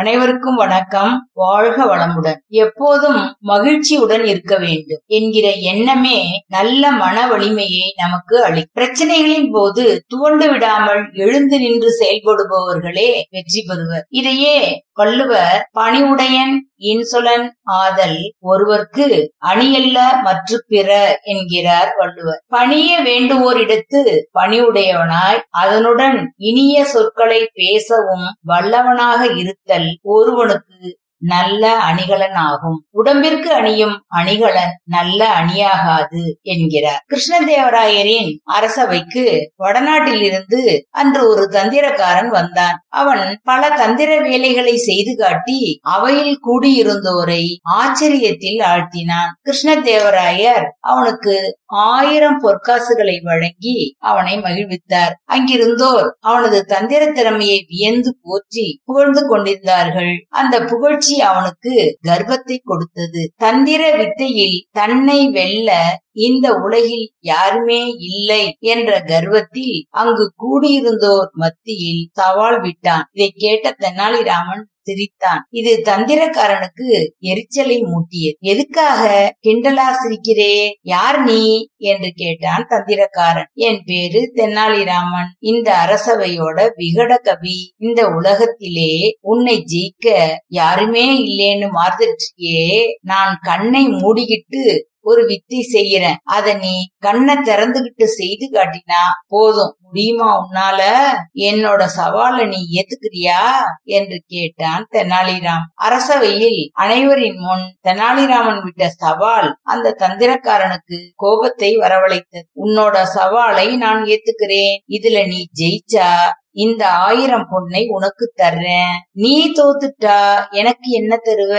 அனைவருக்கும் வணக்கம். வாழ்க வளமுடன். எப்போதும் மகிழ்ச்சியுடன் இருக்க வேண்டும் என்கிற எண்ணமே நல்ல மன வலிமையை நமக்கு அளி பிரச்சனைகளின் போது துவண்டு விடாமல் எழுந்து நின்று செயல்படுபவர்களே வெற்றி பெறுவர். இதையே வள்ளுவர் பணிவுடையன் இன்சொலன் ஆதல் ஒருவர்க்கு அணியல்ல மற்ற பிற என்கிறார் வள்ளுவர். பணிய வேண்டுவோரிடத்து பணிவுடையவனாய் அதனுடன் இனிய சொற்களை பேசவும் வல்லவனாக இருத்தல் ஒருவனுக்கு நல்ல அணிகலன் ஆகும் உடம்பிற்கு அணியும் அணிகலன் நல்ல அணியாகாது என்கிறார். கிருஷ்ணதேவராயரின் அரசவைக்கு வடநாட்டில் இருந்து அன்று ஒரு தந்திரக்காரன் வந்தான். அவன் பல தந்திர வேலைகளை செய்து காட்டி அவையில் கூடியிருந்தோரை ஆச்சரியத்தில் ஆழ்த்தினான். கிருஷ்ணதேவராயர் அவனுக்கு ஆயிரம் பொற்காசுகளை வழங்கி அவனை மகிழ்வித்தார். அங்கிருந்தோர் அவனது தந்திர திறமையை வியந்து போற்றி புகழ்ந்து கொண்டிருந்தார்கள். அந்த புகழ்ச்சி அவனுக்கு கர்வத்தை கொடுத்தது. தந்திர வித்தையில் தன்னை வெல்ல இந்த உலகில் யாருமே இல்லை என்ற கர்வத்தில் அங்கு கூடியிருந்தோர் மத்தியில் சவால் விட்டான். இதை கேட்ட தென்னாலிராமன் சிரித்தான். இது தந்திரக்காரனுக்கு எரிச்சலை மூட்டியது. எதுக்காக கிண்டலா சிரிக்கிறே? யார் நீ? என்று கேட்டான் தந்திரக்காரன். என் பேரு தென்னாலிராமன். இந்த அரசவையோட விகட கவி. இந்த உலகத்திலே உன்னை ஜெயிக்க யாருமே இல்லேன்னு மாறுதற்றியே நான் கண்ணை மூடிக்கிட்டு ஒரு வித்தி செய்யறேன். அத நீ கண்ணை திறந்துகிட்டு செய்து காட்டினா போதும். முடியுமா உன்னால? என்னோட சவால நீ ஏத்துக்கிறியா? என்று கேட்டான் தெனாலிராம். அரசவையில் அனைவரின் முன் தெனாலிராமன் விட்ட சவால் அந்த தந்திரக்காரனுக்கு கோபத்தை வரவழைத்தது. உன்னோட சவாலை நான் ஏத்துக்கிறேன். இதுல நீ ஜெயிச்சா இந்த ஆயிரம் பொண்ணை உனக்கு தர்றேன். நீ தோத்துட்டா எனக்கு என்ன தருவ?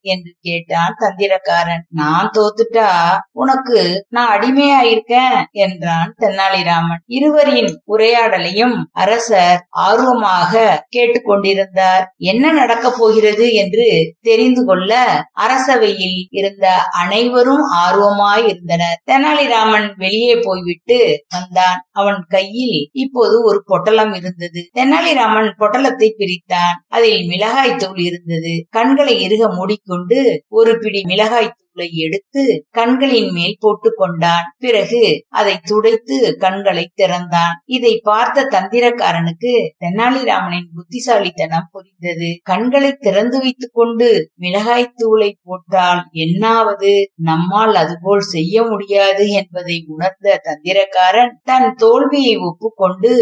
என்று கேட்டான் தந்திரக்காரன். நான் தோத்துட்டா உனக்கு நான் அடிமையா இருக்கேன் என்றான் தென்னாலிராமன். இருவரின் உரையாடலையும் அரசர் ஆர்வமாக கேட்டுக்கொண்டிருந்தார். என்ன நடக்க போகிறது என்று தெரிந்து கொள்ள அரசவையில் இருந்த அனைவரும் ஆர்வமாய் இருந்தனர் தெனாலிராமன் வெளியே போய்விட்டு வந்தான். அவன் கையில் இப்போது ஒரு பொட்டலம் இருந்தது. இருந்தது. தெனாலிராமன் பொட்டலத்தை பிரித்தான். அதில் மிளகாய் தூள் இருந்தது. கண்களை இறுக மூடிக்கொண்டு ஒரு பிடி மிளகாய் தூளை எடுத்து கண்களின் மேல் போட்டு கொண்டான். பிறகு அதை துடைத்து கண்களை திறந்தான். இதை பார்த்த தந்திரக்காரனுக்கு தென்னாலிராமனின் புத்திசாலித்தனம் புரிந்தது. கண்களை திறந்து வைத்துக் கொண்டு மிளகாய் தூளை போட்டால் என்னாவது? நம்மால் அதுபோல் செய்ய முடியாது என்பதை உணர்ந்த தந்திரக்காரன் தன் தோல்வியை ஒப்புக்கொண்டு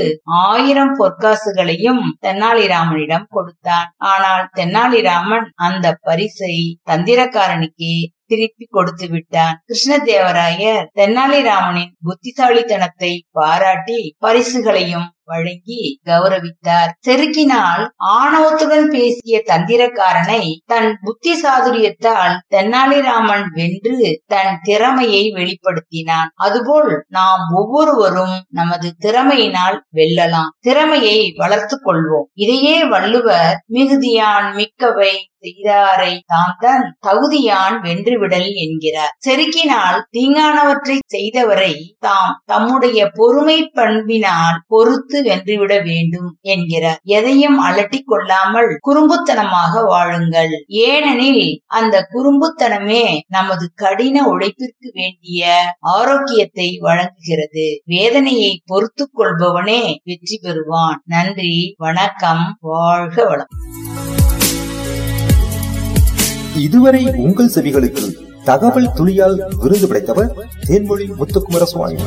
ஆயிரம் பொற்காசுகளையும் தென்னாலிராமனிடம் கொடுத்தான். ஆனால் தென்னாலிராமன் அந்த பரிசை தந்திரக்காரனுக்கே திருப்பி கொடுத்து விட்டான். கிருஷ்ணதேவராயர் தென்னாலிராமனின் புத்திசாலித்தனத்தை பாராட்டி பரிசுகளையும் வழங்கி கௌரவித்தார். செருக்கினால் ஆணவத்துடன் பேசிய தந்திரக்காரனை தன் புத்தி சாதுரியத்தால் தென்னாலிராமன் வென்று தன் திறமையை வெளிப்படுத்தினான். அதுபோல் நாம் ஒவ்வொருவரும் நமது திறமையினால் வெல்லலாம். திறமையை வளர்த்து கொள்வோம். இதையே வள்ளுவர் மிகுதியான் மிக்கவை செய்தாரை தாம் தன் தகுதியான் வென்றுவிடல் என்கிறார். செருக்கினால் தீங்கானவற்றை செய்தவரை தாம் தம்முடைய பொறுமை பண்பினால் பொறுத்து வென்றுவிட வேண்டும் என்கிறார். எதையும் அலட்டி கொள்ளாமல் குறும்புத்தனமாக வாழுங்கள். ஏனெனில் அந்த குறும்புத்தனமே நமது கடின உழைப்பிற்கு வேண்டிய ஆரோக்கியத்தை வழங்குகிறது. வேதனையை பொறுத்து கொள்பவனே வெற்றி பெறுவான். நன்றி வணக்கம் வாழ்க வளம். இதுவரை உங்கள் செவிகளுக்கு தகவல் துளியால் விருது படைத்தவர் தேன்மொழி முத்துக்குமர சுவாமி